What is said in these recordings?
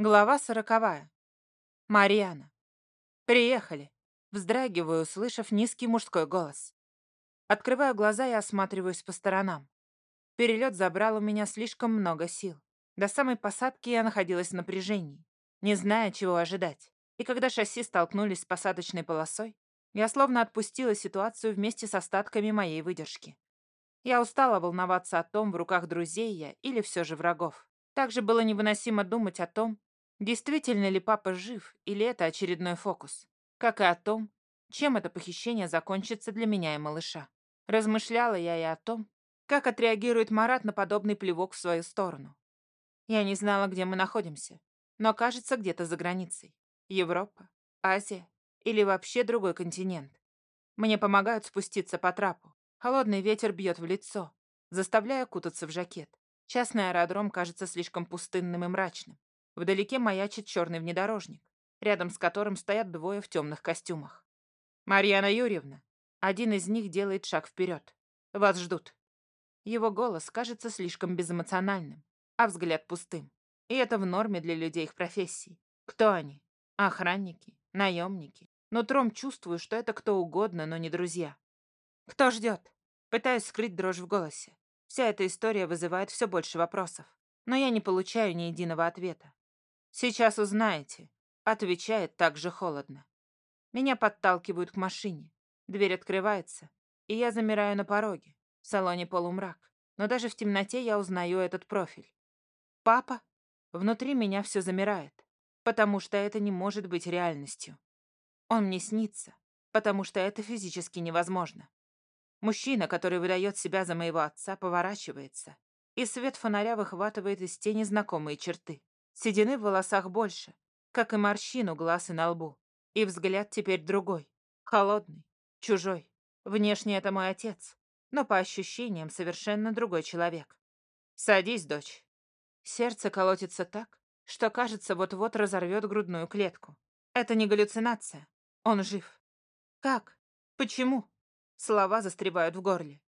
Глава сороковая. Марьяна. Приехали. Вздрагиваю, услышав низкий мужской голос. Открываю глаза и осматриваюсь по сторонам. Перелет забрал у меня слишком много сил. До самой посадки я находилась в напряжении, не зная, чего ожидать. И когда шасси столкнулись с посадочной полосой, я словно отпустила ситуацию вместе с остатками моей выдержки. Я устала волноваться о том, в руках друзей я или все же врагов. Также было невыносимо думать о том, Действительно ли папа жив, или это очередной фокус? Как и о том, чем это похищение закончится для меня и малыша. Размышляла я и о том, как отреагирует Марат на подобный плевок в свою сторону. Я не знала, где мы находимся, но, кажется, где-то за границей. Европа, Азия или вообще другой континент. Мне помогают спуститься по трапу. Холодный ветер бьет в лицо, заставляя кутаться в жакет. Частный аэродром кажется слишком пустынным и мрачным. Вдалеке маячит черный внедорожник, рядом с которым стоят двое в темных костюмах. «Марьяна Юрьевна!» Один из них делает шаг вперед. «Вас ждут!» Его голос кажется слишком безэмоциональным, а взгляд пустым. И это в норме для людей их профессии. Кто они? Охранники? Наемники? Нутром чувствую, что это кто угодно, но не друзья. Кто ждет? Пытаюсь скрыть дрожь в голосе. Вся эта история вызывает все больше вопросов. Но я не получаю ни единого ответа. «Сейчас узнаете», — отвечает так же холодно. Меня подталкивают к машине. Дверь открывается, и я замираю на пороге. В салоне полумрак, но даже в темноте я узнаю этот профиль. «Папа?» Внутри меня все замирает, потому что это не может быть реальностью. Он мне снится, потому что это физически невозможно. Мужчина, который выдает себя за моего отца, поворачивается, и свет фонаря выхватывает из тени знакомые черты. Седины в волосах больше, как и морщин у глаз и на лбу. И взгляд теперь другой, холодный, чужой. Внешне это мой отец, но по ощущениям совершенно другой человек. «Садись, дочь». Сердце колотится так, что, кажется, вот-вот разорвет грудную клетку. Это не галлюцинация. Он жив. Как? Почему? Слова застревают в горле.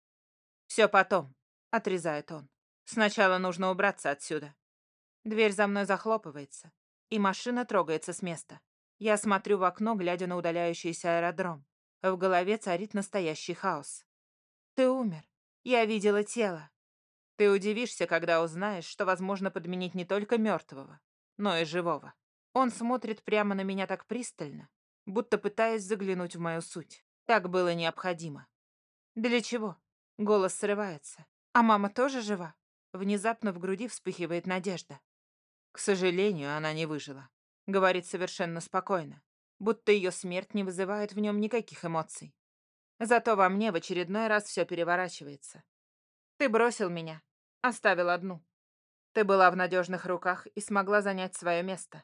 «Все потом», — отрезает он. «Сначала нужно убраться отсюда. Дверь за мной захлопывается, и машина трогается с места. Я смотрю в окно, глядя на удаляющийся аэродром. В голове царит настоящий хаос. «Ты умер. Я видела тело». Ты удивишься, когда узнаешь, что возможно подменить не только мертвого, но и живого. Он смотрит прямо на меня так пристально, будто пытаясь заглянуть в мою суть. Так было необходимо. Для чего? Голос срывается. А мама тоже жива? Внезапно в груди вспыхивает надежда. К сожалению, она не выжила. Говорит совершенно спокойно, будто ее смерть не вызывает в нем никаких эмоций. Зато во мне в очередной раз все переворачивается. Ты бросил меня, оставил одну. Ты была в надежных руках и смогла занять свое место.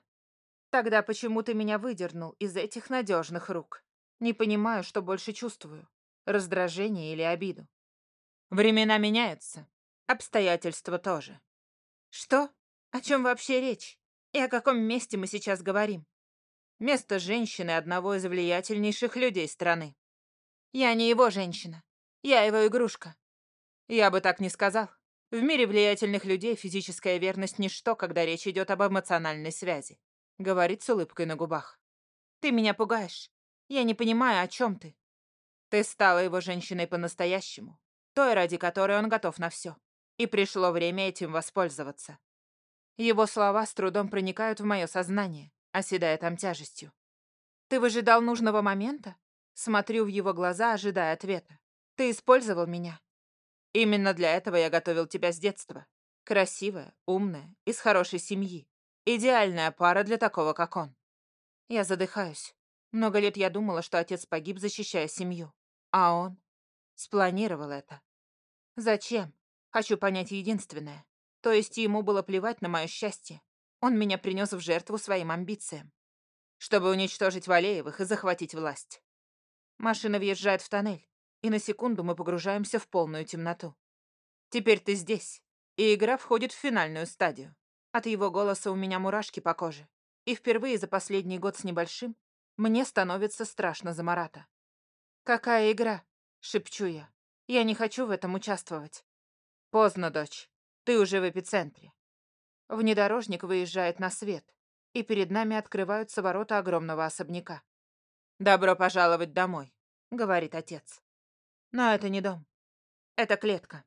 Тогда почему ты меня выдернул из этих надежных рук? Не понимаю, что больше чувствую. Раздражение или обиду. Времена меняются. Обстоятельства тоже. Что? О чем вообще речь? И о каком месте мы сейчас говорим? Место женщины одного из влиятельнейших людей страны. Я не его женщина. Я его игрушка. Я бы так не сказал. В мире влиятельных людей физическая верность – ничто, когда речь идет об эмоциональной связи. Говорит с улыбкой на губах. Ты меня пугаешь. Я не понимаю, о чем ты. Ты стала его женщиной по-настоящему. Той, ради которой он готов на все. И пришло время этим воспользоваться. Его слова с трудом проникают в мое сознание, оседая там тяжестью. «Ты выжидал нужного момента?» Смотрю в его глаза, ожидая ответа. «Ты использовал меня?» «Именно для этого я готовил тебя с детства. Красивая, умная, из хорошей семьи. Идеальная пара для такого, как он». Я задыхаюсь. Много лет я думала, что отец погиб, защищая семью. А он спланировал это. Зачем? Хочу понять единственное. То есть ему было плевать на мое счастье. Он меня принес в жертву своим амбициям. Чтобы уничтожить Валеевых и захватить власть. Машина въезжает в тоннель, и на секунду мы погружаемся в полную темноту. Теперь ты здесь, и игра входит в финальную стадию. От его голоса у меня мурашки по коже. И впервые за последний год с небольшим мне становится страшно за Марата. «Какая игра?» — шепчу я. «Я не хочу в этом участвовать». «Поздно, дочь. Ты уже в эпицентре. Внедорожник выезжает на свет, и перед нами открываются ворота огромного особняка. «Добро пожаловать домой», — говорит отец. Но это не дом. Это клетка.